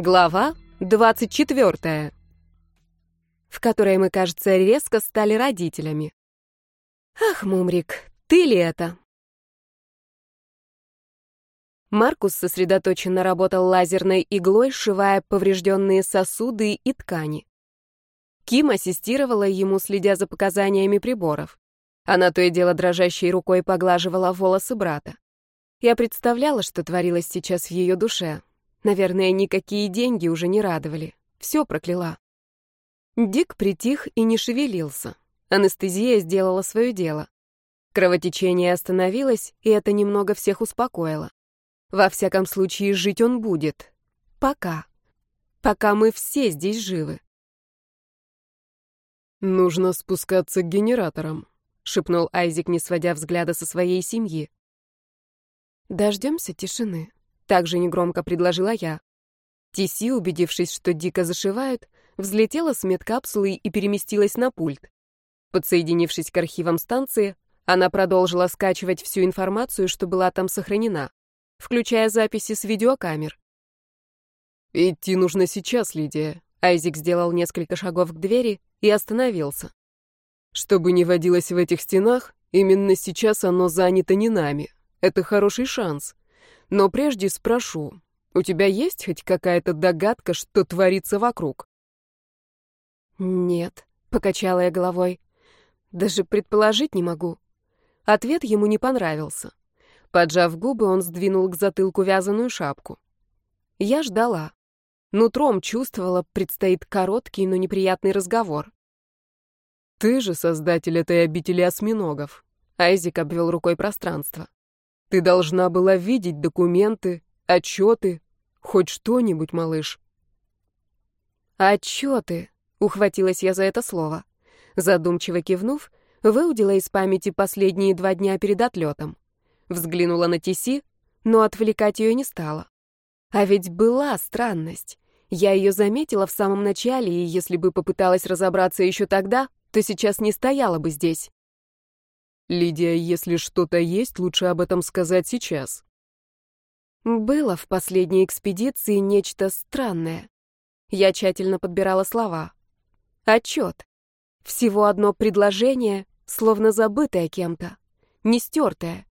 Глава 24. В которой мы, кажется, резко стали родителями. Ах, Мумрик, ты ли это? Маркус сосредоточенно работал лазерной иглой, сшивая поврежденные сосуды и ткани. Ким ассистировала ему, следя за показаниями приборов. Она то и дело дрожащей рукой поглаживала волосы брата. Я представляла, что творилось сейчас в ее душе, Наверное, никакие деньги уже не радовали. Все прокляла. Дик притих и не шевелился. Анестезия сделала свое дело. Кровотечение остановилось, и это немного всех успокоило. Во всяком случае, жить он будет. Пока. Пока мы все здесь живы. «Нужно спускаться к генераторам», — шепнул Айзик, не сводя взгляда со своей семьи. «Дождемся тишины», также негромко предложила я. Тиси, убедившись, что дико зашивают, взлетела с медкапсулы и переместилась на пульт. Подсоединившись к архивам станции, она продолжила скачивать всю информацию, что была там сохранена, включая записи с видеокамер. «Идти нужно сейчас, Лидия», — Айзик сделал несколько шагов к двери и остановился. «Чтобы не водилось в этих стенах, именно сейчас оно занято не нами. Это хороший шанс. Но прежде спрошу, у тебя есть хоть какая-то догадка, что творится вокруг? Нет, покачала я головой. Даже предположить не могу. Ответ ему не понравился. Поджав губы, он сдвинул к затылку вязаную шапку. Я ждала. Нутром чувствовала, предстоит короткий, но неприятный разговор. «Ты же создатель этой обители осьминогов», — Айзик обвел рукой пространство. Ты должна была видеть документы, отчеты, хоть что-нибудь, малыш. Отчеты, ухватилась я за это слово. Задумчиво кивнув, выудила из памяти последние два дня перед отлетом. Взглянула на Тиси, но отвлекать ее не стала. А ведь была странность. Я ее заметила в самом начале, и если бы попыталась разобраться еще тогда, то сейчас не стояла бы здесь. Лидия, если что-то есть, лучше об этом сказать сейчас. Было в последней экспедиции нечто странное. Я тщательно подбирала слова. Отчет. Всего одно предложение, словно забытое кем-то, не стертое.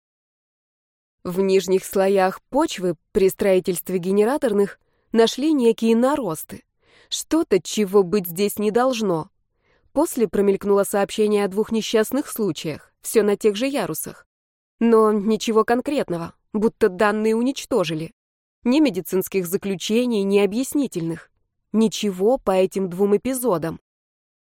В нижних слоях почвы при строительстве генераторных нашли некие наросты. Что-то, чего быть здесь не должно. После промелькнуло сообщение о двух несчастных случаях все на тех же ярусах. Но ничего конкретного, будто данные уничтожили. Ни медицинских заключений, ни объяснительных. Ничего по этим двум эпизодам.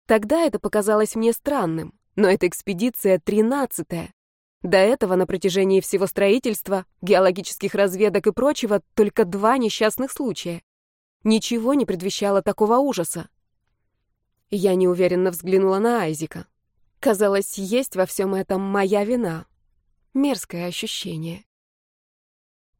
Тогда это показалось мне странным, но эта экспедиция тринадцатая. До этого на протяжении всего строительства, геологических разведок и прочего только два несчастных случая. Ничего не предвещало такого ужаса. Я неуверенно взглянула на Айзика. Казалось, есть во всем этом моя вина. Мерзкое ощущение.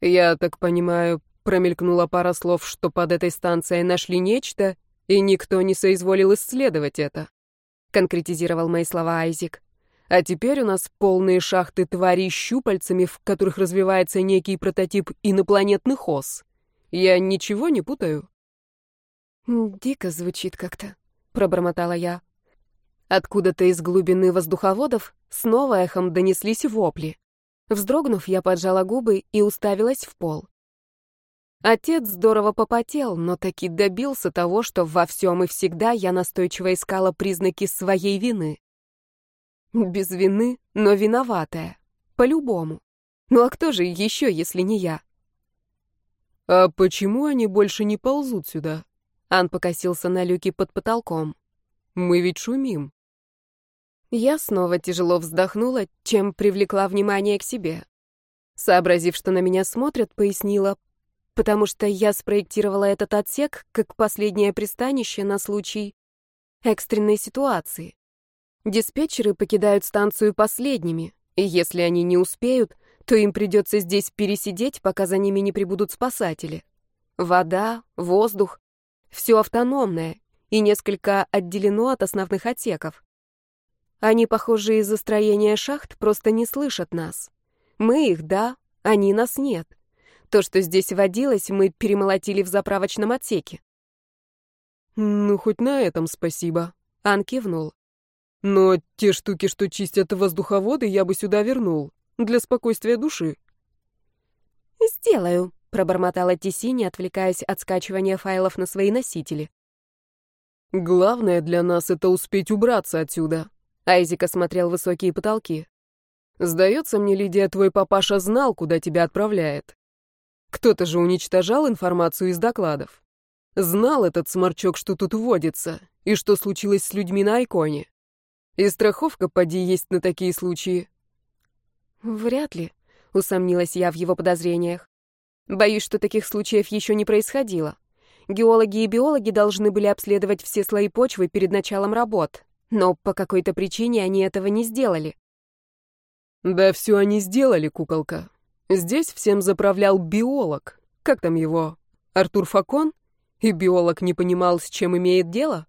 «Я так понимаю, промелькнула пара слов, что под этой станцией нашли нечто, и никто не соизволил исследовать это», — конкретизировал мои слова Айзик. «А теперь у нас полные шахты тварей щупальцами, в которых развивается некий прототип инопланетных ос. Я ничего не путаю?» «Дико звучит как-то», — пробормотала я. Откуда-то из глубины воздуховодов снова эхом донеслись вопли. Вздрогнув, я поджала губы и уставилась в пол. Отец здорово попотел, но таки добился того, что во всем и всегда я настойчиво искала признаки своей вины. Без вины, но виноватая. По-любому. Ну а кто же еще, если не я? «А почему они больше не ползут сюда?» Ан покосился на люки под потолком. «Мы ведь шумим». Я снова тяжело вздохнула, чем привлекла внимание к себе. Сообразив, что на меня смотрят, пояснила, потому что я спроектировала этот отсек как последнее пристанище на случай экстренной ситуации. Диспетчеры покидают станцию последними, и если они не успеют, то им придется здесь пересидеть, пока за ними не прибудут спасатели. Вода, воздух — все автономное и несколько отделено от основных отсеков. Они, похоже, из-за строения шахт просто не слышат нас. Мы их, да, они нас нет. То, что здесь водилось, мы перемолотили в заправочном отсеке. Ну, хоть на этом спасибо. Ан кивнул. Но те штуки, что чистят воздуховоды, я бы сюда вернул. Для спокойствия души. «Сделаю», — пробормотала Тиси, не отвлекаясь от скачивания файлов на свои носители. «Главное для нас — это успеть убраться отсюда», — Айзик осмотрел высокие потолки. «Сдается мне, Лидия, твой папаша знал, куда тебя отправляет. Кто-то же уничтожал информацию из докладов. Знал этот сморчок, что тут водится, и что случилось с людьми на Айконе. И страховка, поди, есть на такие случаи. Вряд ли, усомнилась я в его подозрениях. Боюсь, что таких случаев еще не происходило. Геологи и биологи должны были обследовать все слои почвы перед началом работ, но по какой-то причине они этого не сделали. Да все они сделали, куколка. Здесь всем заправлял биолог. Как там его? Артур Факон? И биолог не понимал, с чем имеет дело?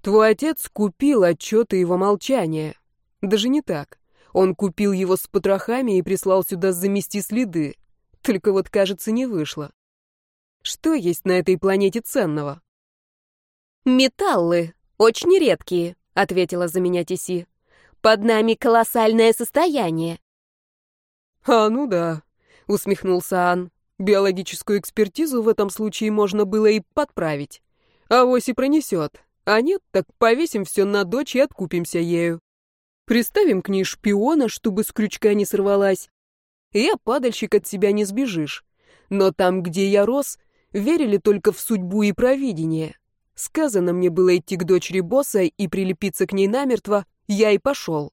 Твой отец купил отчеты его молчания. Даже не так. Он купил его с потрохами и прислал сюда замести следы. Только вот, кажется, не вышло. Что есть на этой планете ценного? «Металлы. Очень редкие», — ответила за меня Тиси. «Под нами колоссальное состояние». «А, ну да», — усмехнулся Ан. «Биологическую экспертизу в этом случае можно было и подправить. Авось и пронесет. А нет, так повесим все на дочь и откупимся ею. Приставим к ней шпиона, чтобы с крючка не сорвалась. Я падальщик от себя не сбежишь. Но там, где я рос, верили только в судьбу и провидение. Сказано мне было идти к дочери босса и прилепиться к ней намертво, я и пошел.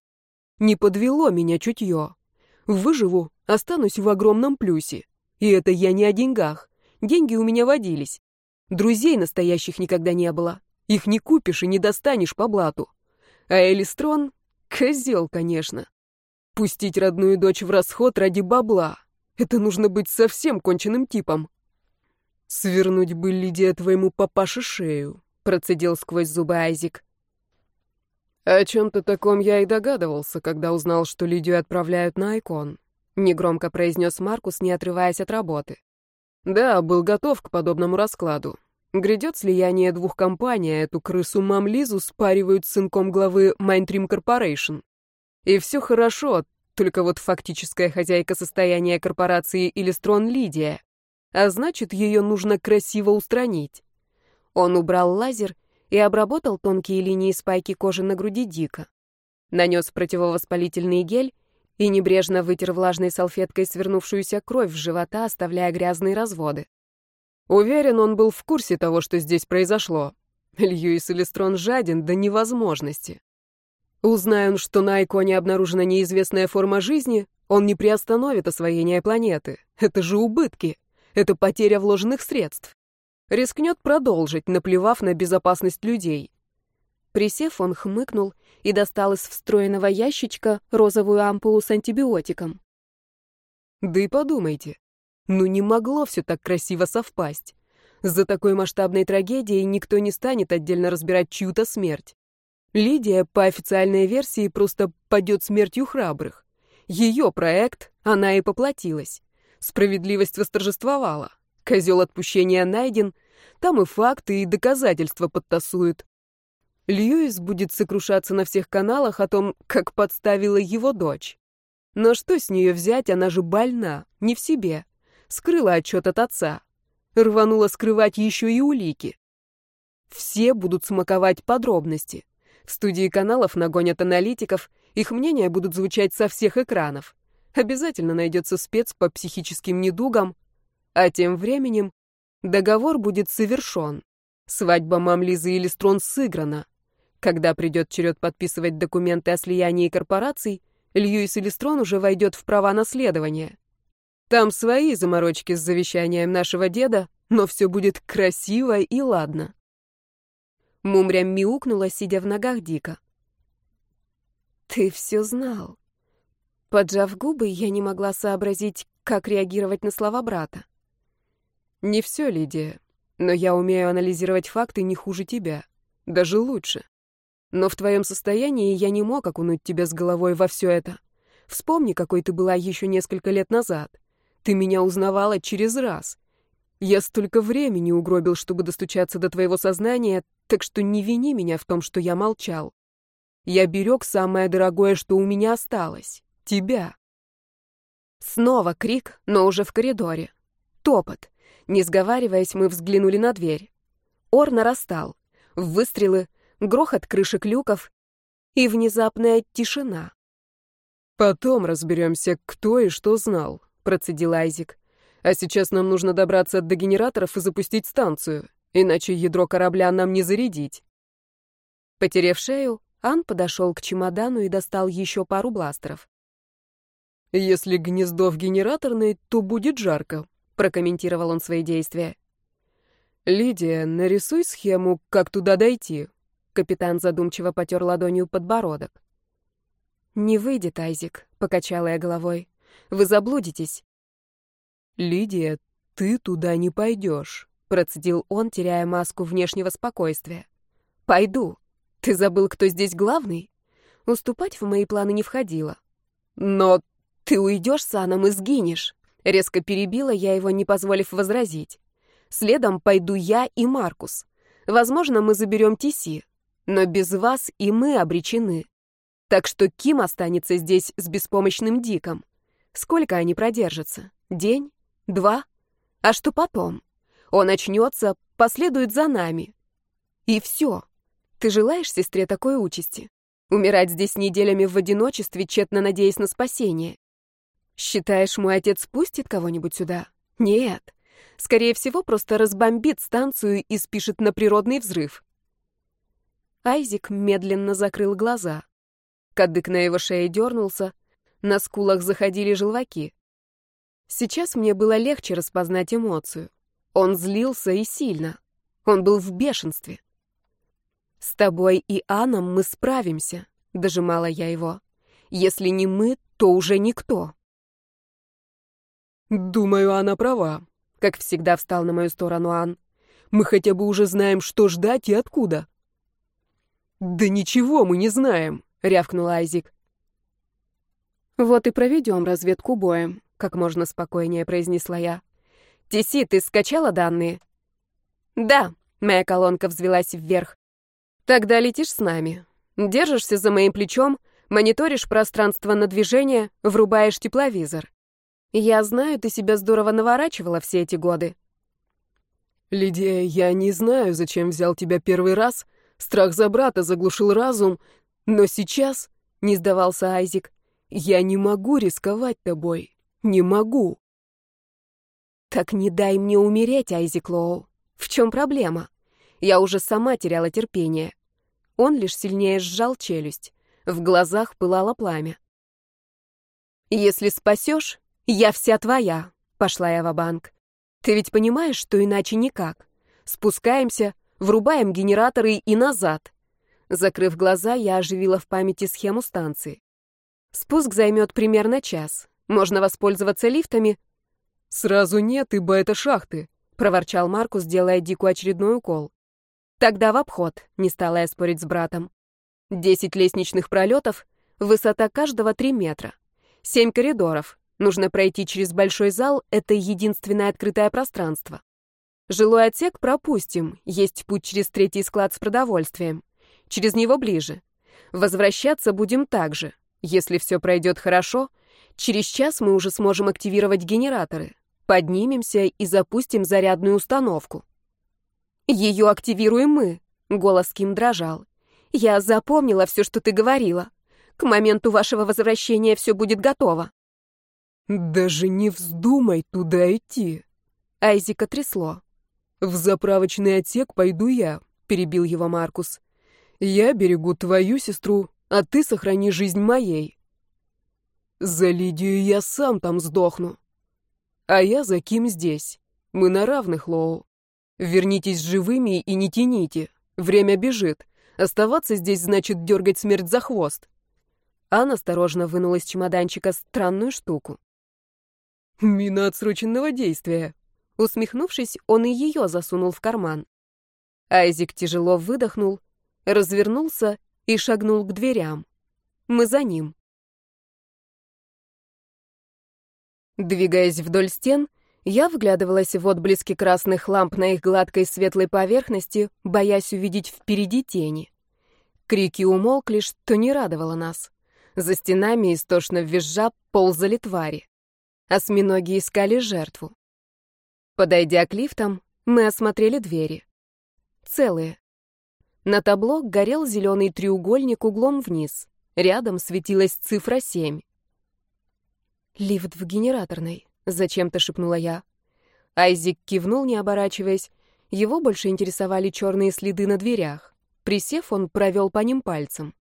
Не подвело меня чутье. Выживу, останусь в огромном плюсе. И это я не о деньгах. Деньги у меня водились. Друзей настоящих никогда не было. Их не купишь и не достанешь по блату. А Элистрон — козел, конечно. Пустить родную дочь в расход ради бабла. Это нужно быть совсем конченным типом. «Свернуть бы, Лидия, твоему папаше шею», — процедил сквозь зубы Айзик. «О чем-то таком я и догадывался, когда узнал, что Лидию отправляют на Айкон», — негромко произнес Маркус, не отрываясь от работы. «Да, был готов к подобному раскладу. Грядет слияние двух компаний, а эту крысу Мамлизу спаривают с сынком главы Mindtream Corporation. И все хорошо, только вот фактическая хозяйка состояния корпорации Илистрон Лидия. А значит, ее нужно красиво устранить. Он убрал лазер и обработал тонкие линии спайки кожи на груди Дика. Нанес противовоспалительный гель и небрежно вытер влажной салфеткой свернувшуюся кровь в живота, оставляя грязные разводы. Уверен, он был в курсе того, что здесь произошло. Льюис Элистрон жаден до невозможности. Узнай он, что на Айконе обнаружена неизвестная форма жизни, он не приостановит освоение планеты. Это же убытки. Это потеря вложенных средств. Рискнет продолжить, наплевав на безопасность людей. Присев, он хмыкнул и достал из встроенного ящичка розовую ампулу с антибиотиком. Да и подумайте, ну не могло все так красиво совпасть. За такой масштабной трагедией никто не станет отдельно разбирать чью-то смерть. Лидия, по официальной версии, просто падет смертью храбрых. Ее проект, она и поплатилась. Справедливость восторжествовала. Козел отпущения найден, там и факты, и доказательства подтасуют. Льюис будет сокрушаться на всех каналах о том, как подставила его дочь. Но что с нее взять, она же больна, не в себе скрыла отчет от отца. Рванула скрывать еще и улики. Все будут смаковать подробности. В студии каналов нагонят аналитиков, их мнения будут звучать со всех экранов. Обязательно найдется спец по психическим недугам. А тем временем договор будет совершен. Свадьба Мамлизы и Листрон сыграна. Когда придет черед подписывать документы о слиянии корпораций, Льюис Листрон уже войдет в права наследования. Там свои заморочки с завещанием нашего деда, но все будет красиво и ладно. Мумря мяукнула, сидя в ногах Дика. «Ты все знал». Поджав губы, я не могла сообразить, как реагировать на слова брата. «Не все, Лидия, но я умею анализировать факты не хуже тебя, даже лучше. Но в твоем состоянии я не мог окунуть тебя с головой во все это. Вспомни, какой ты была еще несколько лет назад. Ты меня узнавала через раз. Я столько времени угробил, чтобы достучаться до твоего сознания, так что не вини меня в том, что я молчал. Я берег самое дорогое, что у меня осталось — тебя. Снова крик, но уже в коридоре. Топот. Не сговариваясь, мы взглянули на дверь. Ор нарастал. Выстрелы, грохот крышек люков и внезапная тишина. «Потом разберемся, кто и что знал», — процедил Айзик. «А сейчас нам нужно добраться до генераторов и запустить станцию, иначе ядро корабля нам не зарядить». Потерев шею, Ан подошел к чемодану и достал еще пару бластеров. «Если гнездо в генераторной, то будет жарко», — прокомментировал он свои действия. «Лидия, нарисуй схему, как туда дойти». Капитан задумчиво потер ладонью подбородок. «Не выйдет, Айзик», — покачала я головой. «Вы заблудитесь». «Лидия, ты туда не пойдешь», — процедил он, теряя маску внешнего спокойствия. «Пойду. Ты забыл, кто здесь главный?» Уступать в мои планы не входило. «Но ты уйдешь с Аном и сгинешь», — резко перебила я его, не позволив возразить. «Следом пойду я и Маркус. Возможно, мы заберем Тиси, но без вас и мы обречены. Так что Ким останется здесь с беспомощным Диком. Сколько они продержатся? День? Два? А что потом? Он очнется, последует за нами. И все. Ты желаешь сестре такой участи? Умирать здесь неделями в одиночестве, тщетно надеясь на спасение? Считаешь, мой отец пустит кого-нибудь сюда? Нет. Скорее всего, просто разбомбит станцию и спишет на природный взрыв. Айзик медленно закрыл глаза. Кадык на его шее дернулся, на скулах заходили желваки. Сейчас мне было легче распознать эмоцию. Он злился и сильно. Он был в бешенстве. «С тобой и Анном мы справимся», — дожимала я его. «Если не мы, то уже никто». «Думаю, она права», — как всегда встал на мою сторону Ан. «Мы хотя бы уже знаем, что ждать и откуда». «Да ничего мы не знаем», рявкнул Айзик. Вот и проведем разведку боем, как можно спокойнее произнесла я. Тиси, ты скачала данные? Да, моя колонка взвелась вверх. Тогда летишь с нами. Держишься за моим плечом, мониторишь пространство на движение, врубаешь тепловизор. Я знаю, ты себя здорово наворачивала все эти годы. Лидия, я не знаю, зачем взял тебя первый раз. Страх за брата заглушил разум, но сейчас, — не сдавался Айзик, — я не могу рисковать тобой. Не могу. Так не дай мне умереть, Айзик Лоу. В чем проблема? Я уже сама теряла терпение. Он лишь сильнее сжал челюсть. В глазах пылало пламя. «Если спасешь, я вся твоя», — пошла я в банк «Ты ведь понимаешь, что иначе никак. Спускаемся, врубаем генераторы и назад. Закрыв глаза, я оживила в памяти схему станции. Спуск займет примерно час. Можно воспользоваться лифтами. «Сразу нет, ибо это шахты», — проворчал Маркус, делая Дику очередной укол. «Тогда в обход», — не стала я спорить с братом. «Десять лестничных пролетов, высота каждого три метра. Семь коридоров. Нужно пройти через большой зал, это единственное открытое пространство. Жилой отсек пропустим, есть путь через третий склад с продовольствием через него ближе. Возвращаться будем так же. Если все пройдет хорошо, через час мы уже сможем активировать генераторы. Поднимемся и запустим зарядную установку. Ее активируем мы. Голос Ким дрожал. Я запомнила все, что ты говорила. К моменту вашего возвращения все будет готово. Даже не вздумай туда идти. Айзика трясло. В заправочный отсек пойду я, перебил его Маркус. Я берегу твою сестру, а ты сохрани жизнь моей. За Лидию я сам там сдохну. А я за Ким здесь. Мы на равных, Лоу. Вернитесь живыми и не тяните. Время бежит. Оставаться здесь значит дергать смерть за хвост. Анна осторожно вынула из чемоданчика странную штуку. Мина отсроченного действия. Усмехнувшись, он и ее засунул в карман. Айзик тяжело выдохнул развернулся и шагнул к дверям. Мы за ним. Двигаясь вдоль стен, я вглядывалась в отблески красных ламп на их гладкой светлой поверхности, боясь увидеть впереди тени. Крики умолкли, что не радовало нас. За стенами, истошно визжа, ползали твари. Осьминоги искали жертву. Подойдя к лифтам, мы осмотрели двери. Целые. На табло горел зеленый треугольник углом вниз. Рядом светилась цифра 7. «Лифт в генераторной», — зачем-то шепнула я. Айзик кивнул, не оборачиваясь. Его больше интересовали черные следы на дверях. Присев, он провел по ним пальцем.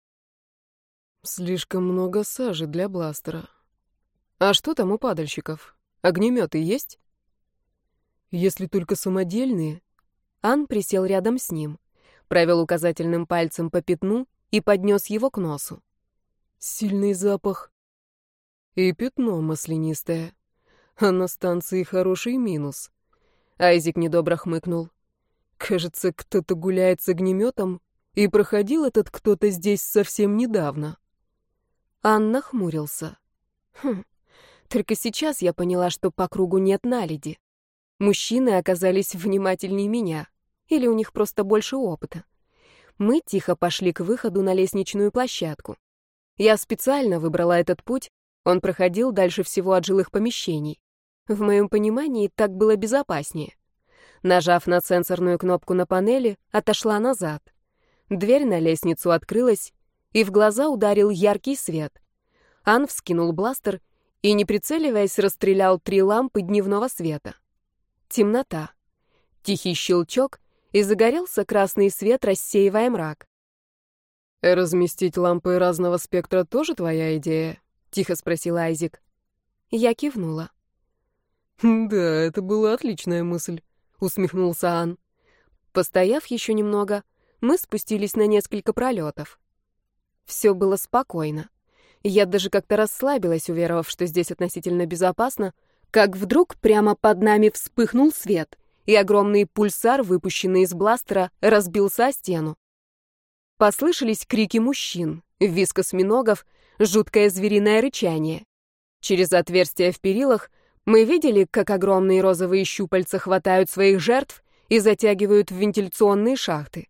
«Слишком много сажи для бластера. А что там у падальщиков? Огнеметы есть?» «Если только самодельные». Ан присел рядом с ним, провел указательным пальцем по пятну и поднес его к носу. «Сильный запах. И пятно маслянистое. А на станции хороший минус. Айзик недобро хмыкнул. Кажется, кто-то гуляет с огнеметом, и проходил этот кто-то здесь совсем недавно. Анна хмурился. Хм, только сейчас я поняла, что по кругу нет наледи. Мужчины оказались внимательнее меня, или у них просто больше опыта. Мы тихо пошли к выходу на лестничную площадку. Я специально выбрала этот путь, он проходил дальше всего от жилых помещений. В моем понимании так было безопаснее. Нажав на сенсорную кнопку на панели, отошла назад. Дверь на лестницу открылась, и в глаза ударил яркий свет. Ан вскинул бластер и, не прицеливаясь, расстрелял три лампы дневного света. Темнота. Тихий щелчок, и загорелся красный свет, рассеивая мрак. «Разместить лампы разного спектра тоже твоя идея?» — тихо спросил Айзик. Я кивнула. «Да, это была отличная мысль», — усмехнулся Ан. Постояв еще немного, мы спустились на несколько пролетов. Все было спокойно. Я даже как-то расслабилась, уверовав, что здесь относительно безопасно, как вдруг прямо под нами вспыхнул свет, и огромный пульсар, выпущенный из бластера, разбился о стену. Послышались крики мужчин, визг осьминогов, жуткое звериное рычание. Через отверстия в перилах мы видели, как огромные розовые щупальца хватают своих жертв и затягивают в вентиляционные шахты.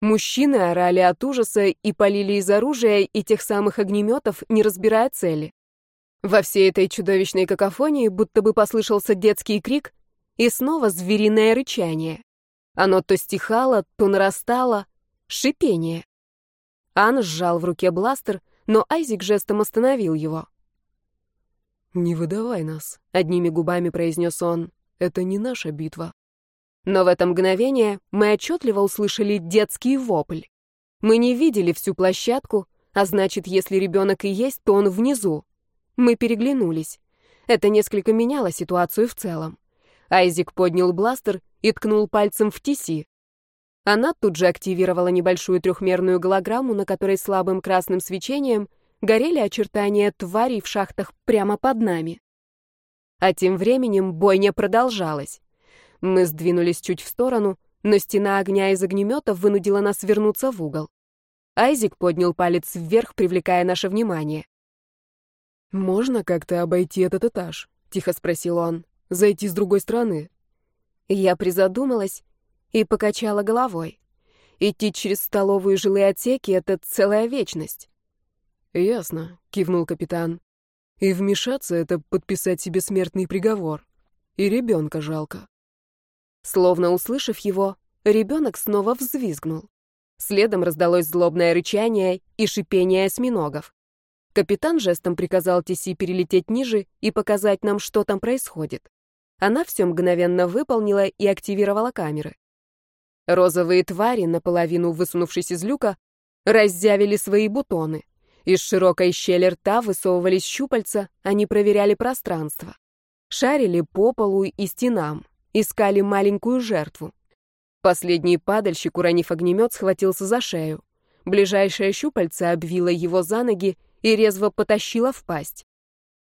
Мужчины орали от ужаса и полили из оружия и тех самых огнеметов, не разбирая цели. Во всей этой чудовищной какофонии будто бы послышался детский крик и снова звериное рычание. Оно то стихало, то нарастало. Шипение. Ан сжал в руке бластер, но Айзик жестом остановил его. «Не выдавай нас», — одними губами произнес он. «Это не наша битва». Но в это мгновение мы отчетливо услышали детский вопль. Мы не видели всю площадку, а значит, если ребенок и есть, то он внизу. Мы переглянулись. Это несколько меняло ситуацию в целом. Айзик поднял бластер и ткнул пальцем в Тиси. Она тут же активировала небольшую трехмерную голограмму, на которой слабым красным свечением горели очертания тварей в шахтах прямо под нами. А тем временем бойня продолжалась. Мы сдвинулись чуть в сторону, но стена огня из огнемета вынудила нас вернуться в угол. Айзик поднял палец вверх, привлекая наше внимание. «Можно как-то обойти этот этаж?» — тихо спросил он. «Зайти с другой стороны?» Я призадумалась и покачала головой. Идти через столовую и жилые отсеки — это целая вечность. «Ясно», — кивнул капитан. «И вмешаться — это подписать себе смертный приговор. И ребенка жалко». Словно услышав его, ребенок снова взвизгнул. Следом раздалось злобное рычание и шипение осьминогов. Капитан жестом приказал Тиси перелететь ниже и показать нам, что там происходит. Она все мгновенно выполнила и активировала камеры. Розовые твари, наполовину высунувшись из люка, раззявили свои бутоны. Из широкой щели рта высовывались щупальца, они проверяли пространство. Шарили по полу и стенам, искали маленькую жертву. Последний падальщик, уронив огнемет, схватился за шею. Ближайшее щупальце обвило его за ноги и резво потащило в пасть.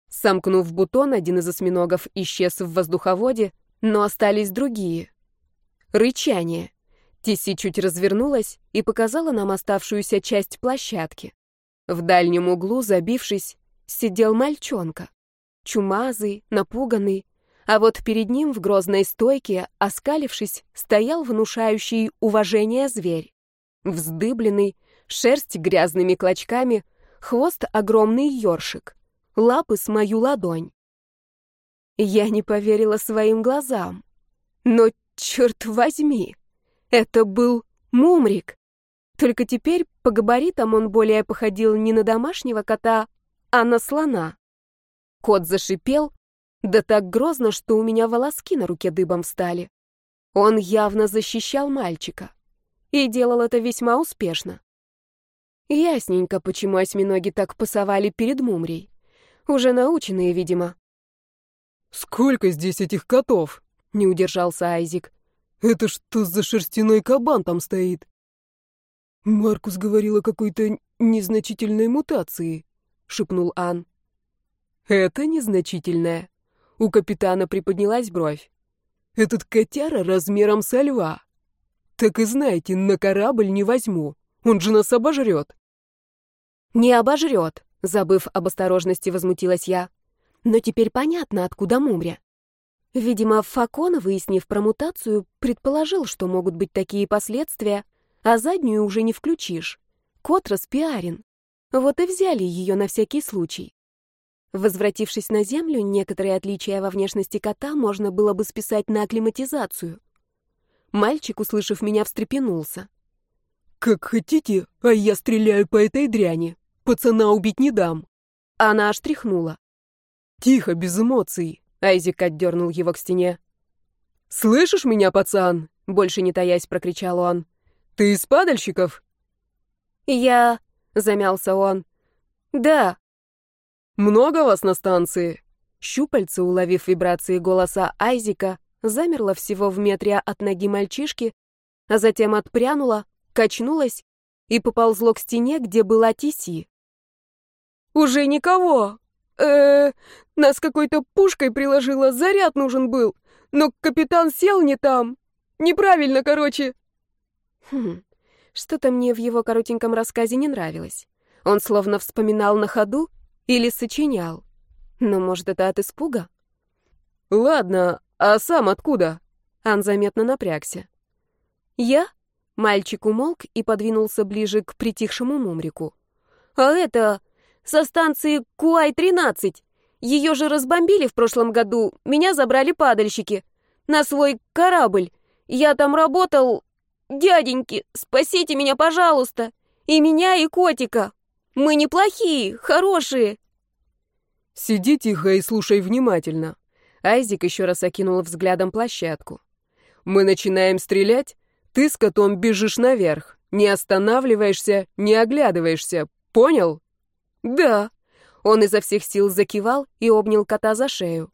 Сомкнув бутон, один из осьминогов исчез в воздуховоде, но остались другие. Рычание. Тиси чуть развернулась и показала нам оставшуюся часть площадки. В дальнем углу, забившись, сидел мальчонка. чумазый, напуганный, а вот перед ним в грозной стойке, оскалившись, стоял внушающий уважение зверь. Вздыбленный, шерсть грязными клочками, хвост огромный ёршик, лапы с мою ладонь. Я не поверила своим глазам. Но, черт возьми, это был мумрик. Только теперь по габаритам он более походил не на домашнего кота, а на слона. Кот зашипел, да так грозно, что у меня волоски на руке дыбом встали. Он явно защищал мальчика. И делал это весьма успешно. Ясненько, почему осьминоги так пасовали перед мумрей. Уже наученные, видимо. «Сколько здесь этих котов?» — не удержался Айзик. «Это что за шерстяной кабан там стоит?» «Маркус говорил о какой-то незначительной мутации», — шепнул Ан. «Это незначительная». У капитана приподнялась бровь. «Этот котяра размером со льва. Так и знаете, на корабль не возьму. Он же нас обожрет». «Не обожрет», — забыв об осторожности, возмутилась я. «Но теперь понятно, откуда Мумря. Видимо, Факон, выяснив про мутацию, предположил, что могут быть такие последствия, а заднюю уже не включишь. Кот распиарен. Вот и взяли ее на всякий случай. Возвратившись на Землю, некоторые отличия во внешности кота можно было бы списать на акклиматизацию. Мальчик, услышав меня, встрепенулся. «Как хотите, а я стреляю по этой дряни. Пацана убить не дам». Она аж тряхнула. «Тихо, без эмоций», — Айзик отдернул его к стене. «Слышишь меня, пацан?» — больше не таясь прокричал он. «Ты из падальщиков?» «Я...» — замялся он. «Да». «Много вас на станции?» Щупальце, уловив вибрации голоса Айзика, замерло всего в метре от ноги мальчишки, а затем отпрянуло, качнулось и поползло к стене, где была Тиси. «Уже никого! Э, нас какой-то пушкой приложило, заряд нужен был, но капитан сел не там. Неправильно, короче!» Хм, что-то мне в его коротеньком рассказе не нравилось. Он словно вспоминал на ходу или сочинял. Но, может, это от испуга? «Ладно, а сам откуда?» Ан заметно напрягся. «Я?» Мальчик умолк и подвинулся ближе к притихшему мумрику. «А это... со станции Куай-13. Ее же разбомбили в прошлом году, меня забрали падальщики. На свой корабль. Я там работал, «Дяденьки, спасите меня, пожалуйста! И меня, и котика! Мы неплохие, хорошие!» «Сиди тихо и слушай внимательно». Айзик еще раз окинул взглядом площадку. «Мы начинаем стрелять, ты с котом бежишь наверх, не останавливаешься, не оглядываешься, понял?» «Да». Он изо всех сил закивал и обнял кота за шею.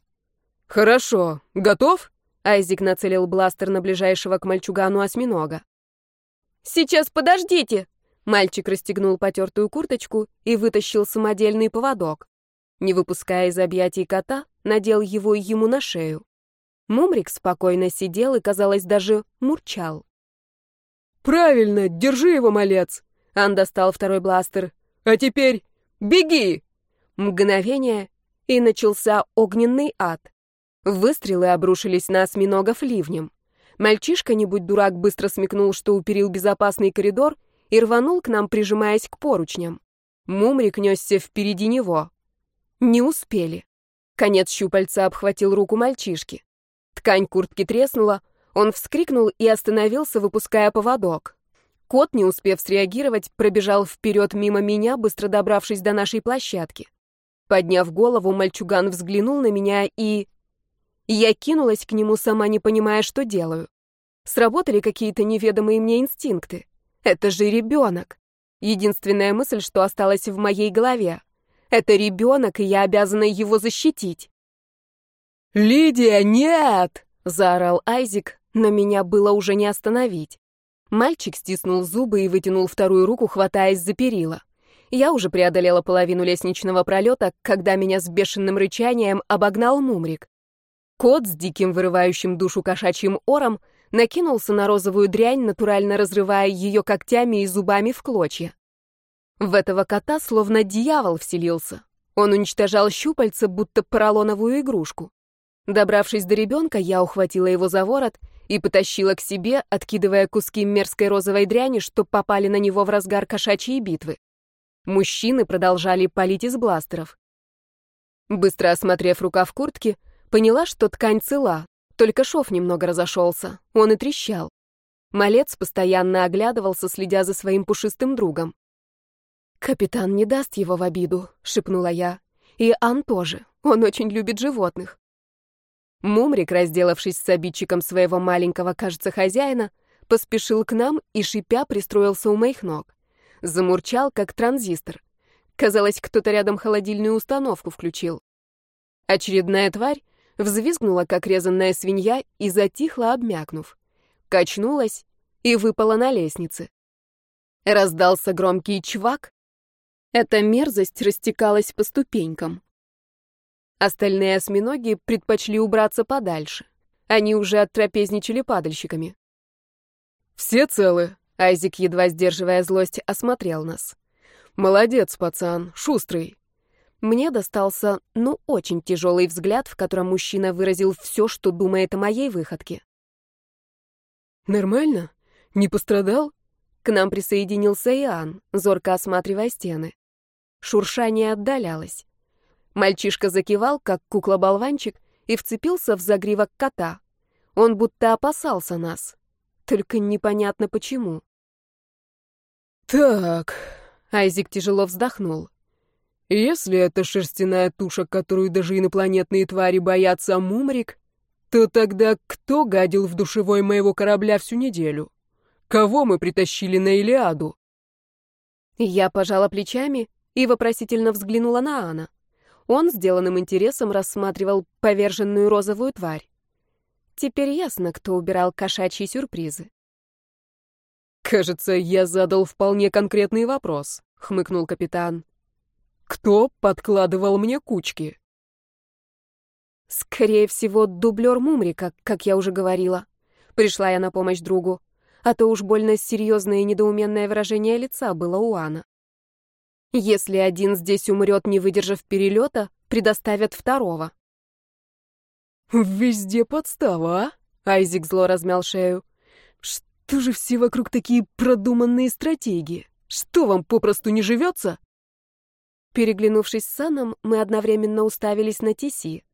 «Хорошо. Готов?» Айзик нацелил бластер на ближайшего к мальчугану осьминога. «Сейчас подождите!» Мальчик расстегнул потертую курточку и вытащил самодельный поводок. Не выпуская из объятий кота, надел его ему на шею. Мумрик спокойно сидел и, казалось, даже мурчал. «Правильно, держи его, малец!» Ан достал второй бластер. «А теперь беги!» Мгновение, и начался огненный ад. Выстрелы обрушились на осьминогов ливнем. Мальчишка, не будь дурак, быстро смекнул, что уперил безопасный коридор и рванул к нам, прижимаясь к поручням. Мумрик несся впереди него. Не успели. Конец щупальца обхватил руку мальчишки. Ткань куртки треснула, он вскрикнул и остановился, выпуская поводок. Кот, не успев среагировать, пробежал вперед мимо меня, быстро добравшись до нашей площадки. Подняв голову, мальчуган взглянул на меня и... Я кинулась к нему, сама не понимая, что делаю. Сработали какие-то неведомые мне инстинкты. Это же ребенок. Единственная мысль, что осталась в моей голове. Это ребенок, и я обязана его защитить. «Лидия, нет!» — заорал Айзик, но меня было уже не остановить. Мальчик стиснул зубы и вытянул вторую руку, хватаясь за перила. Я уже преодолела половину лестничного пролета, когда меня с бешеным рычанием обогнал Мумрик. Кот с диким вырывающим душу кошачьим ором накинулся на розовую дрянь, натурально разрывая ее когтями и зубами в клочья. В этого кота словно дьявол вселился. Он уничтожал щупальца, будто поролоновую игрушку. Добравшись до ребенка, я ухватила его за ворот и потащила к себе, откидывая куски мерзкой розовой дряни, что попали на него в разгар кошачьей битвы. Мужчины продолжали палить из бластеров. Быстро осмотрев рукав куртки, поняла, что ткань цела, только шов немного разошелся, он и трещал. Малец постоянно оглядывался, следя за своим пушистым другом. «Капитан не даст его в обиду», — шепнула я. «И Ан тоже. Он очень любит животных». Мумрик, разделавшись с обидчиком своего маленького, кажется, хозяина, поспешил к нам и, шипя, пристроился у моих ног. Замурчал, как транзистор. Казалось, кто-то рядом холодильную установку включил. Очередная тварь взвизгнула, как резанная свинья, и затихла, обмякнув. Качнулась и выпала на лестнице. Раздался громкий чвак. Эта мерзость растекалась по ступенькам. Остальные осьминоги предпочли убраться подальше. Они уже оттрапезничали падальщиками. «Все целы?» — Айзик, едва сдерживая злость, осмотрел нас. «Молодец, пацан, шустрый». Мне достался, ну, очень тяжелый взгляд, в котором мужчина выразил все, что думает о моей выходке. «Нормально? Не пострадал?» К нам присоединился Иоанн, зорко осматривая стены. Шуршание отдалялось. Мальчишка закивал, как кукла-болванчик, и вцепился в загривок кота. Он будто опасался нас. Только непонятно почему. «Так...» — Айзик тяжело вздохнул. «Если это шерстяная туша, которую даже инопланетные твари боятся, мумрик, то тогда кто гадил в душевой моего корабля всю неделю? Кого мы притащили на Илиаду?» Я пожала плечами и вопросительно взглянула на Анна. Он сделанным интересом рассматривал поверженную розовую тварь. Теперь ясно, кто убирал кошачьи сюрпризы. «Кажется, я задал вполне конкретный вопрос», — хмыкнул капитан. «Кто подкладывал мне кучки?» «Скорее всего, дублер Мумрика, как я уже говорила. Пришла я на помощь другу, а то уж больно серьезное и недоуменное выражение лица было у Анна. Если один здесь умрет, не выдержав перелета, предоставят второго. «Везде подстава, а?» Айзик зло размял шею. «Что же все вокруг такие продуманные стратегии? Что вам попросту не живется?» Переглянувшись с Саном, мы одновременно уставились на Тиси.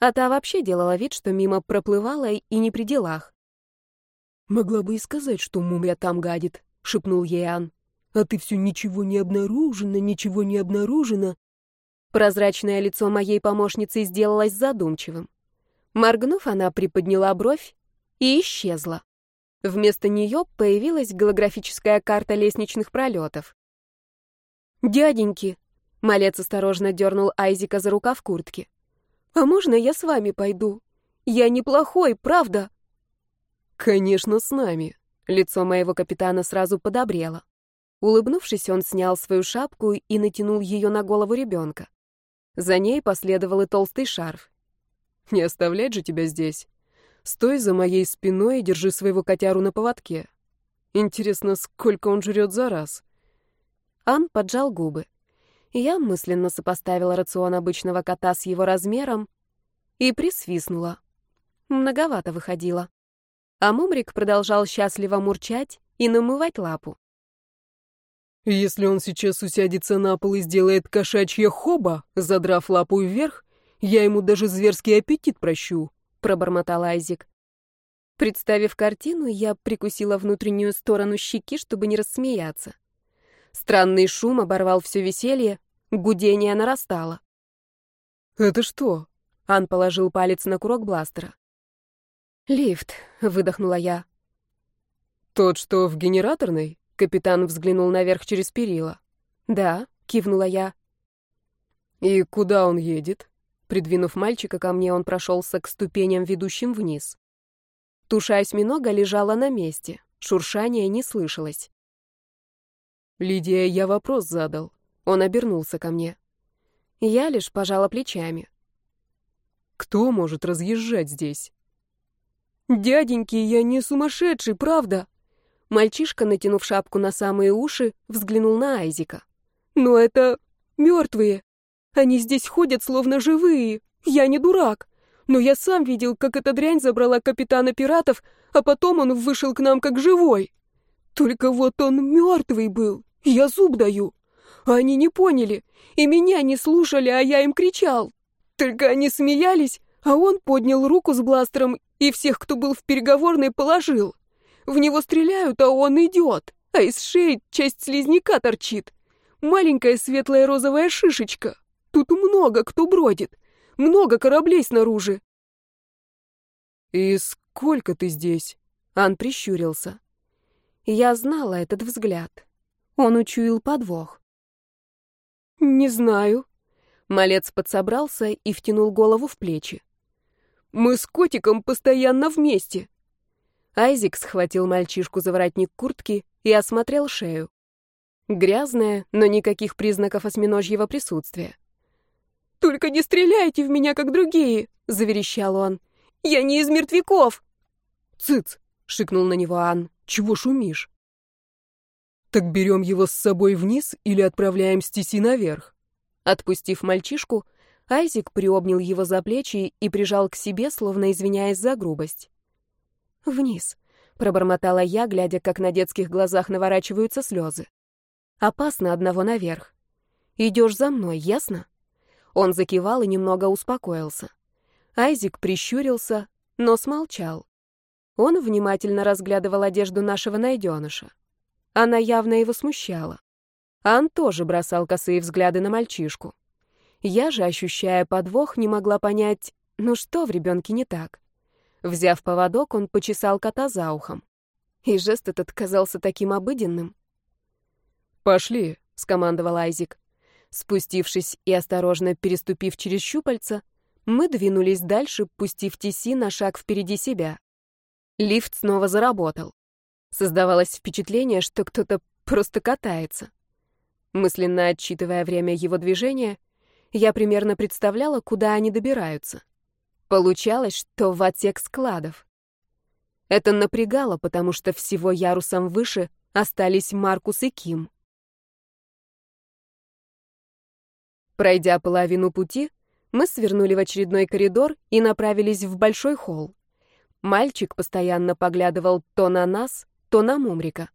А та вообще делала вид, что мимо проплывала и не при делах. «Могла бы и сказать, что мумия там гадит», — шепнул ей Ан. А ты все ничего не обнаружено, ничего не обнаружено. Прозрачное лицо моей помощницы сделалось задумчивым. Моргнув, она приподняла бровь и исчезла. Вместо нее появилась голографическая карта лестничных пролетов. «Дяденьки!» — малец осторожно дернул Айзика за рукав куртки. «А можно я с вами пойду? Я неплохой, правда?» «Конечно, с нами!» — лицо моего капитана сразу подобрело. Улыбнувшись, он снял свою шапку и натянул ее на голову ребенка. За ней последовал и толстый шарф. «Не оставлять же тебя здесь. Стой за моей спиной и держи своего котяру на поводке. Интересно, сколько он жрет за раз?» Ан поджал губы. Я мысленно сопоставила рацион обычного кота с его размером и присвистнула. Многовато выходило. А Мумрик продолжал счастливо мурчать и намывать лапу. Если он сейчас усядется на пол и сделает кошачье хоба, задрав лапу вверх, я ему даже зверский аппетит прощу, пробормотал Айзик. Представив картину, я прикусила внутреннюю сторону щеки, чтобы не рассмеяться. Странный шум оборвал все веселье, гудение нарастало. «Это что?» — Ан положил палец на курок бластера. «Лифт», — выдохнула я. «Тот, что в генераторной?» Капитан взглянул наверх через перила. «Да», — кивнула я. «И куда он едет?» Придвинув мальчика ко мне, он прошелся к ступеням, ведущим вниз. Туша осьминога лежала на месте, шуршания не слышалось. «Лидия, я вопрос задал». Он обернулся ко мне. Я лишь пожала плечами. «Кто может разъезжать здесь?» «Дяденьки, я не сумасшедший, правда?» Мальчишка, натянув шапку на самые уши, взглянул на Айзика. «Но это мертвые. Они здесь ходят словно живые. Я не дурак. Но я сам видел, как эта дрянь забрала капитана пиратов, а потом он вышел к нам как живой. Только вот он мертвый был. Я зуб даю. Они не поняли. И меня не слушали, а я им кричал. Только они смеялись, а он поднял руку с бластером и всех, кто был в переговорной, положил. В него стреляют, а он идет, а из шеи часть слизняка торчит. Маленькая светлая розовая шишечка. Тут много кто бродит. Много кораблей снаружи. «И сколько ты здесь?» Ан прищурился. Я знала этот взгляд. Он учуял подвох. «Не знаю». Малец подсобрался и втянул голову в плечи. «Мы с котиком постоянно вместе». Айзик схватил мальчишку за воротник куртки и осмотрел шею. Грязная, но никаких признаков осьминожьего присутствия. «Только не стреляйте в меня, как другие!» — заверещал он. «Я не из мертвяков!» «Цыц!» — шикнул на него Ан. «Чего шумишь?» «Так берем его с собой вниз или отправляем с Тиси наверх?» Отпустив мальчишку, Айзик приобнял его за плечи и прижал к себе, словно извиняясь за грубость. «Вниз», — пробормотала я, глядя, как на детских глазах наворачиваются слезы. «Опасно одного наверх. Идешь за мной, ясно?» Он закивал и немного успокоился. Айзик прищурился, но смолчал. Он внимательно разглядывал одежду нашего найденыша. Она явно его смущала. Ан тоже бросал косые взгляды на мальчишку. Я же, ощущая подвох, не могла понять, ну что в ребенке не так. Взяв поводок, он почесал кота за ухом. И жест этот казался таким обыденным. «Пошли», — скомандовал Айзик. Спустившись и осторожно переступив через щупальца, мы двинулись дальше, пустив Тиси на шаг впереди себя. Лифт снова заработал. Создавалось впечатление, что кто-то просто катается. Мысленно отчитывая время его движения, я примерно представляла, куда они добираются. Получалось, что в отсек складов. Это напрягало, потому что всего ярусом выше остались Маркус и Ким. Пройдя половину пути, мы свернули в очередной коридор и направились в большой холл. Мальчик постоянно поглядывал то на нас, то на Мумрика.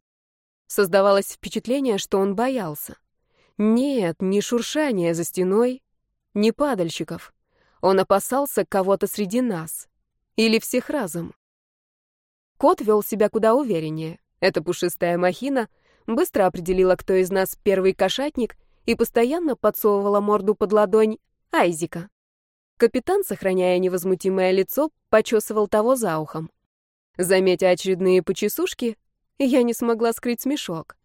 Создавалось впечатление, что он боялся. Нет, ни шуршания за стеной, ни падальщиков. Он опасался кого-то среди нас. Или всех разом. Кот вел себя куда увереннее. Эта пушистая махина быстро определила, кто из нас первый кошатник, и постоянно подсовывала морду под ладонь Айзика. Капитан, сохраняя невозмутимое лицо, почесывал того за ухом. Заметя очередные почесушки, я не смогла скрыть смешок.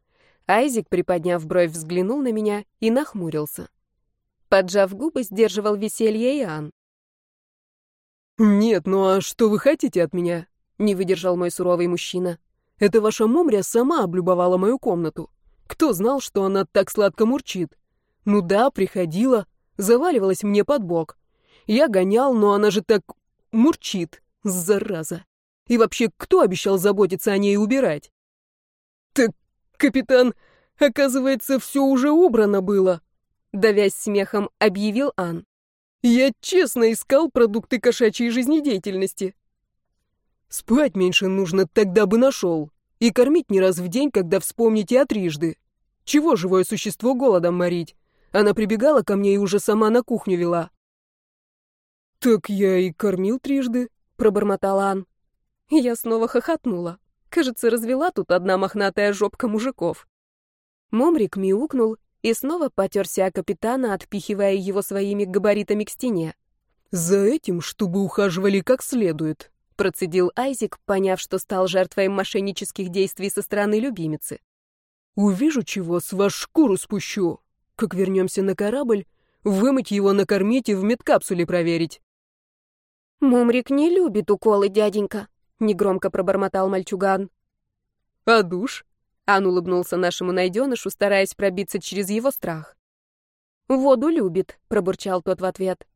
Айзик, приподняв бровь, взглянул на меня и нахмурился. Поджав губы, сдерживал веселье Иоанн. «Нет, ну а что вы хотите от меня?» — не выдержал мой суровый мужчина. «Это ваша Момря сама облюбовала мою комнату. Кто знал, что она так сладко мурчит? Ну да, приходила, заваливалась мне под бок. Я гонял, но она же так мурчит, зараза. И вообще, кто обещал заботиться о ней и убирать? Так, капитан, оказывается, все уже убрано было. Давясь смехом, объявил Ан. Я честно искал продукты кошачьей жизнедеятельности. Спать меньше нужно, тогда бы нашел. И кормить не раз в день, когда вспомните о трижды. Чего живое существо голодом морить? Она прибегала ко мне и уже сама на кухню вела. «Так я и кормил трижды», — пробормотал Ан. Я снова хохотнула. Кажется, развела тут одна мохнатая жопка мужиков. Момрик мяукнул и снова потерся о капитана, отпихивая его своими габаритами к стене. «За этим, чтобы ухаживали как следует», — процедил Айзик, поняв, что стал жертвой мошеннических действий со стороны любимицы. «Увижу чего, с вас шкуру спущу. Как вернемся на корабль, вымыть его, накормить и в медкапсуле проверить». «Момрик не любит уколы, дяденька», негромко пробормотал мальчуган. А душ? Ан улыбнулся нашему найденышу, стараясь пробиться через его страх. «Воду любит», — пробурчал тот в ответ.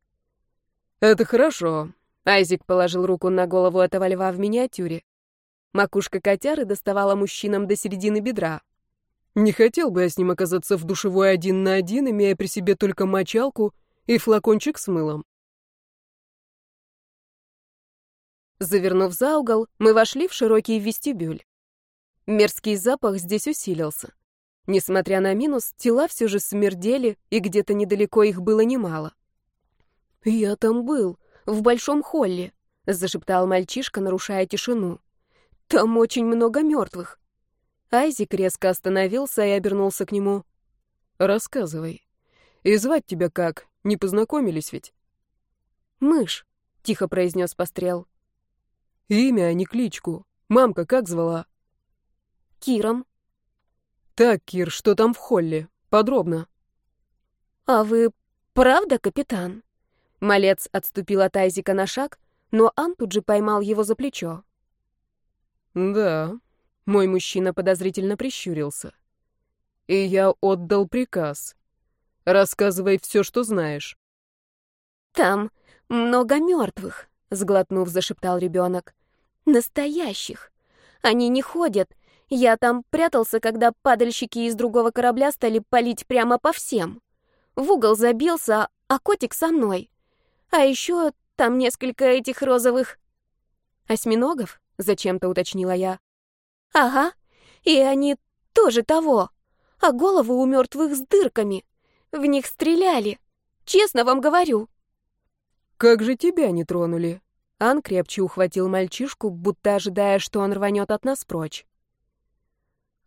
«Это хорошо». Айзик положил руку на голову этого льва в миниатюре. Макушка котяры доставала мужчинам до середины бедра. «Не хотел бы я с ним оказаться в душевой один на один, имея при себе только мочалку и флакончик с мылом. Завернув за угол, мы вошли в широкий вестибюль. Мерзкий запах здесь усилился. Несмотря на минус, тела все же смердели, и где-то недалеко их было немало. «Я там был, в большом холле», — зашептал мальчишка, нарушая тишину. «Там очень много мертвых». Айзик резко остановился и обернулся к нему. «Рассказывай. И звать тебя как? Не познакомились ведь?» «Мышь», — тихо произнес Пострел. Имя, а не кличку. Мамка как звала? Киром. Так, Кир, что там в холле? Подробно. А вы правда капитан? Малец отступил от Айзика на шаг, но Ан тут же поймал его за плечо. Да. Мой мужчина подозрительно прищурился. И я отдал приказ. Рассказывай все, что знаешь. Там много мертвых, сглотнув, зашептал ребенок. Настоящих. Они не ходят. Я там прятался, когда падальщики из другого корабля стали палить прямо по всем. В угол забился, а котик со мной. А еще там несколько этих розовых... Осьминогов? Зачем-то уточнила я. Ага, и они тоже того. А головы у мертвых с дырками. В них стреляли. Честно вам говорю. Как же тебя не тронули? Ан крепче ухватил мальчишку, будто ожидая, что он рванет от нас прочь.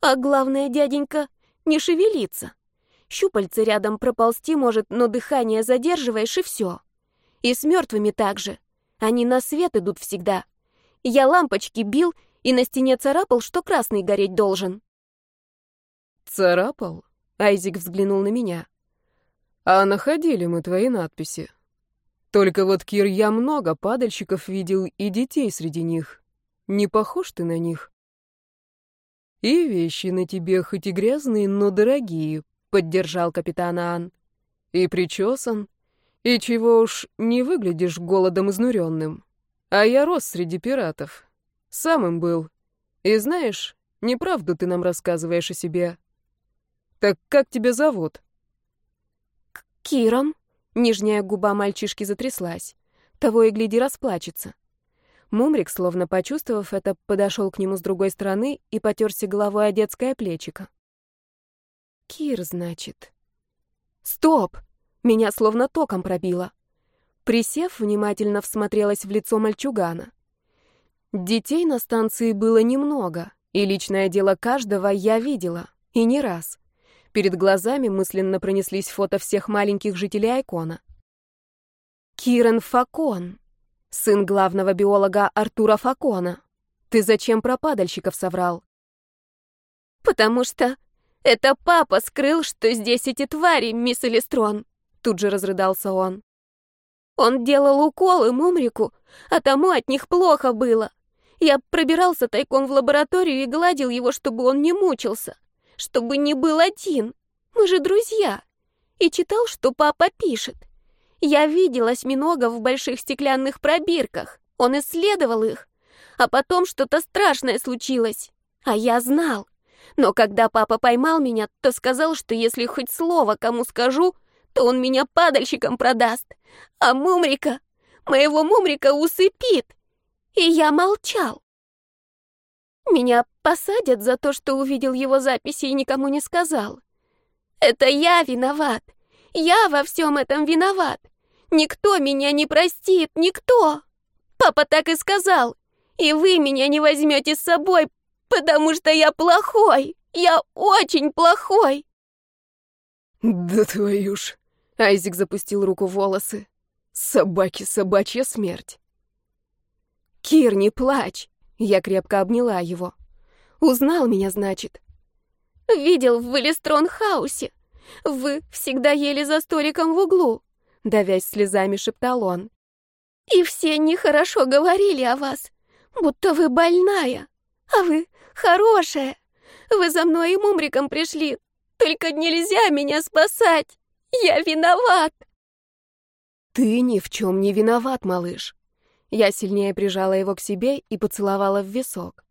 «А главное, дяденька, не шевелиться. Щупальце рядом проползти может, но дыхание задерживаешь, и все. И с мертвыми так же. Они на свет идут всегда. Я лампочки бил и на стене царапал, что красный гореть должен». «Царапал?» — Айзик взглянул на меня. «А находили мы твои надписи. Только вот, Кир, я много падальщиков видел и детей среди них. Не похож ты на них. И вещи на тебе хоть и грязные, но дорогие, поддержал капитан Ан. И причесан, и чего уж не выглядишь голодом изнуренным. А я рос среди пиратов. Самым был. И знаешь, неправду ты нам рассказываешь о себе. Так как тебя зовут? Киром. Нижняя губа мальчишки затряслась. Того и гляди расплачется. Мумрик, словно почувствовав это, подошел к нему с другой стороны и потерся головой о детское плечико. Кир, значит. Стоп! Меня словно током пробило. Присев, внимательно всмотрелась в лицо мальчугана. Детей на станции было немного, и личное дело каждого я видела, и не раз. Перед глазами мысленно пронеслись фото всех маленьких жителей Айкона. Кирен Факон, сын главного биолога Артура Факона. Ты зачем про падальщиков соврал? Потому что это папа скрыл, что здесь эти твари, мисс Элистрон. Тут же разрыдался он. Он делал уколы Мумрику, а тому от них плохо было. Я пробирался тайком в лабораторию и гладил его, чтобы он не мучился чтобы не был один. Мы же друзья. И читал, что папа пишет. Я видел осьминога в больших стеклянных пробирках. Он исследовал их. А потом что-то страшное случилось. А я знал. Но когда папа поймал меня, то сказал, что если хоть слово кому скажу, то он меня падальщиком продаст. А Мумрика, моего Мумрика усыпит. И я молчал. Меня посадят за то, что увидел его записи и никому не сказал. Это я виноват. Я во всем этом виноват. Никто меня не простит, никто. Папа так и сказал. И вы меня не возьмете с собой, потому что я плохой. Я очень плохой. Да твою ж. Айзик запустил руку в волосы. Собаки, собачья смерть. Кир, не плачь. Я крепко обняла его. Узнал меня, значит. Видел в Виллистрон-хаусе. Вы всегда ели за столиком в углу, давясь слезами, шептал он. И все нехорошо говорили о вас, будто вы больная, а вы хорошая. Вы за мной и Мумриком пришли, только нельзя меня спасать. Я виноват. Ты ни в чем не виноват, малыш. Я сильнее прижала его к себе и поцеловала в висок.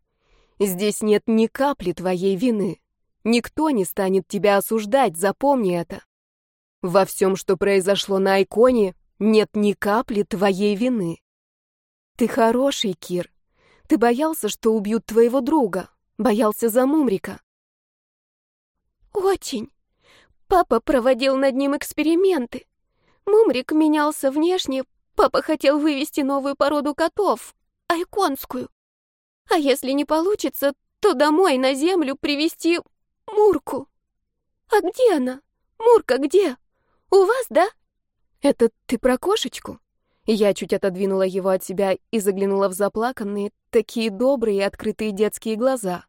Здесь нет ни капли твоей вины. Никто не станет тебя осуждать, запомни это. Во всем, что произошло на Айконе, нет ни капли твоей вины. Ты хороший, Кир. Ты боялся, что убьют твоего друга. Боялся за Мумрика. Очень. Папа проводил над ним эксперименты. Мумрик менялся внешне. Папа хотел вывести новую породу котов, айконскую. А если не получится, то домой на землю привести Мурку. А где она? Мурка где? У вас, да? Это ты про кошечку? Я чуть отодвинула его от себя и заглянула в заплаканные, такие добрые и открытые детские глаза.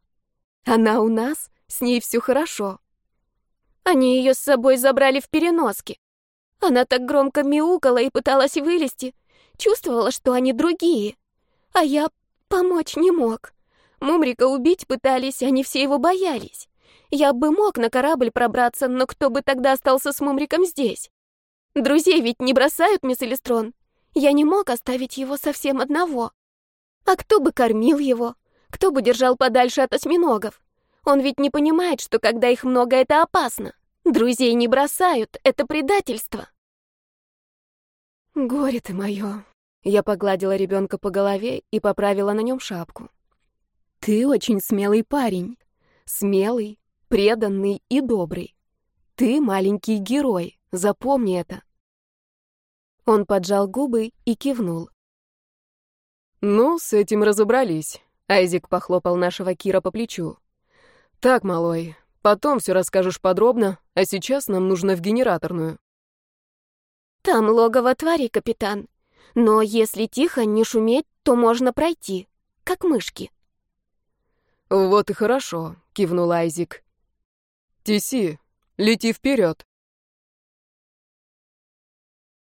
Она у нас, с ней все хорошо. Они ее с собой забрали в переноске. Она так громко мяукала и пыталась вылезти. Чувствовала, что они другие. А я помочь не мог. Мумрика убить пытались, они все его боялись. Я бы мог на корабль пробраться, но кто бы тогда остался с Мумриком здесь? Друзей ведь не бросают, мисс Элистрон. Я не мог оставить его совсем одного. А кто бы кормил его? Кто бы держал подальше от осьминогов? Он ведь не понимает, что когда их много, это опасно. Друзей не бросают, это предательство. Горе ты мое. Я погладила ребенка по голове и поправила на нем шапку. Ты очень смелый парень. Смелый, преданный и добрый. Ты маленький герой, запомни это. Он поджал губы и кивнул. Ну, с этим разобрались. Айзик похлопал нашего Кира по плечу. Так, малой, потом все расскажешь подробно, а сейчас нам нужно в генераторную. Там логово твари, капитан. Но если тихо, не шуметь, то можно пройти, как мышки. Вот и хорошо, кивнул Айзик. Тиси, лети вперед.